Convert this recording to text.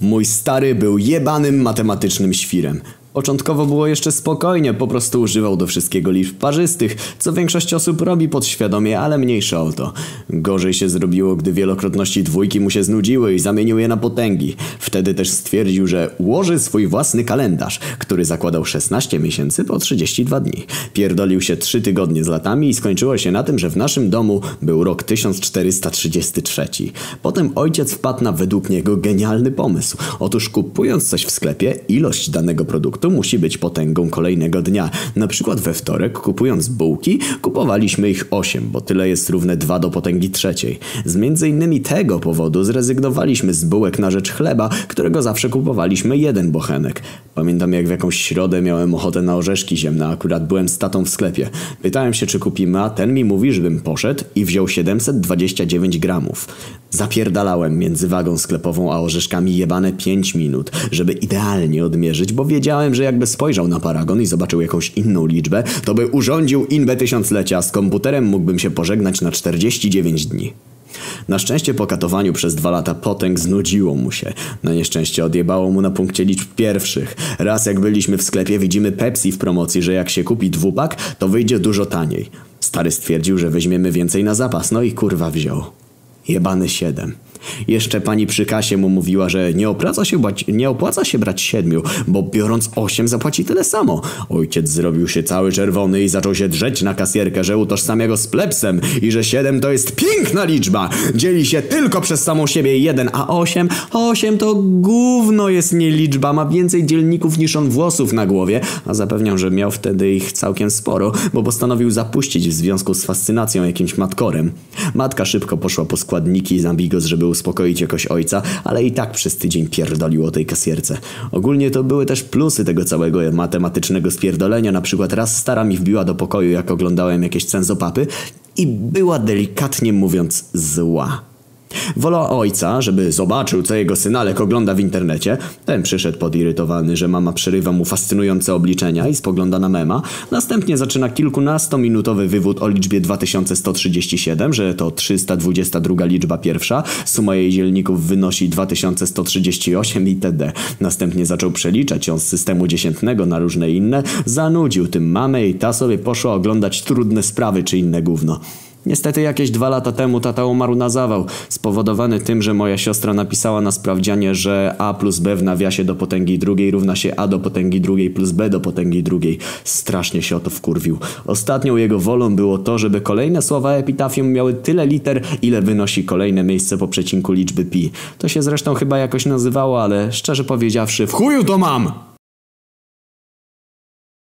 Mój stary był jebanym matematycznym świrem. Początkowo było jeszcze spokojnie, po prostu używał do wszystkiego liczb parzystych, co większość osób robi podświadomie, ale mniejsza o to. Gorzej się zrobiło, gdy wielokrotności dwójki mu się znudziły i zamienił je na potęgi. Wtedy też stwierdził, że ułoży swój własny kalendarz, który zakładał 16 miesięcy po 32 dni. Pierdolił się 3 tygodnie z latami i skończyło się na tym, że w naszym domu był rok 1433. Potem ojciec wpadł na według niego genialny pomysł. Otóż kupując coś w sklepie, ilość danego produktu musi być potęgą kolejnego dnia. Na przykład we wtorek, kupując bułki, kupowaliśmy ich 8, bo tyle jest równe 2 do potęgi trzeciej. Z między innymi tego powodu zrezygnowaliśmy z bułek na rzecz chleba, którego zawsze kupowaliśmy jeden bochenek. Pamiętam jak w jakąś środę miałem ochotę na orzeszki ziemne, akurat byłem z tatą w sklepie. Pytałem się czy kupimy, a ten mi mówi, żebym poszedł i wziął 729 gramów. Zapierdalałem między wagą sklepową a orzeszkami jebane 5 minut, żeby idealnie odmierzyć, bo wiedziałem, że jakby spojrzał na paragon i zobaczył jakąś inną liczbę, to by urządził inbę tysiąclecia, z komputerem mógłbym się pożegnać na 49 dni. Na szczęście po katowaniu przez dwa lata potęg znudziło mu się. Na nieszczęście odjebało mu na punkcie liczb pierwszych. Raz jak byliśmy w sklepie widzimy Pepsi w promocji, że jak się kupi dwupak, to wyjdzie dużo taniej. Stary stwierdził, że weźmiemy więcej na zapas, no i kurwa wziął. Jebany siedem. Jeszcze pani przy kasie mu mówiła, że nie opłaca się, brać, nie opłaca się brać siedmiu, bo biorąc osiem zapłaci tyle samo. Ojciec zrobił się cały czerwony i zaczął się drzeć na kasjerkę, że utożsamia go z plepsem i że siedem to jest piękna liczba. Dzieli się tylko przez samą siebie jeden, a osiem, osiem to gówno jest nie liczba, ma więcej dzielników niż on włosów na głowie, a zapewniam, że miał wtedy ich całkiem sporo, bo postanowił zapuścić w związku z fascynacją jakimś matkorem. Matka szybko poszła po składniki z Ambigos, żeby uspokoić jakoś ojca, ale i tak przez tydzień pierdolił o tej kasierce. Ogólnie to były też plusy tego całego matematycznego spierdolenia. Na przykład raz stara mi wbiła do pokoju, jak oglądałem jakieś cenzopapy i była delikatnie mówiąc zła. Wolała ojca, żeby zobaczył, co jego synalek ogląda w internecie. Ten przyszedł podirytowany, że mama przerywa mu fascynujące obliczenia i spogląda na mema. Następnie zaczyna kilkunastominutowy wywód o liczbie 2137, że to 322 liczba pierwsza, suma jej dzielników wynosi 2138 itd. Następnie zaczął przeliczać ją z systemu dziesiętnego na różne inne, zanudził tym mamę i ta sobie poszła oglądać trudne sprawy czy inne gówno. Niestety jakieś dwa lata temu tata umarł na zawał, spowodowany tym, że moja siostra napisała na sprawdzianie, że a plus b w nawiasie do potęgi drugiej równa się a do potęgi drugiej plus b do potęgi drugiej. Strasznie się o to wkurwił. Ostatnią jego wolą było to, żeby kolejne słowa epitafium miały tyle liter, ile wynosi kolejne miejsce po przecinku liczby pi. To się zresztą chyba jakoś nazywało, ale szczerze powiedziawszy, w chuju to mam!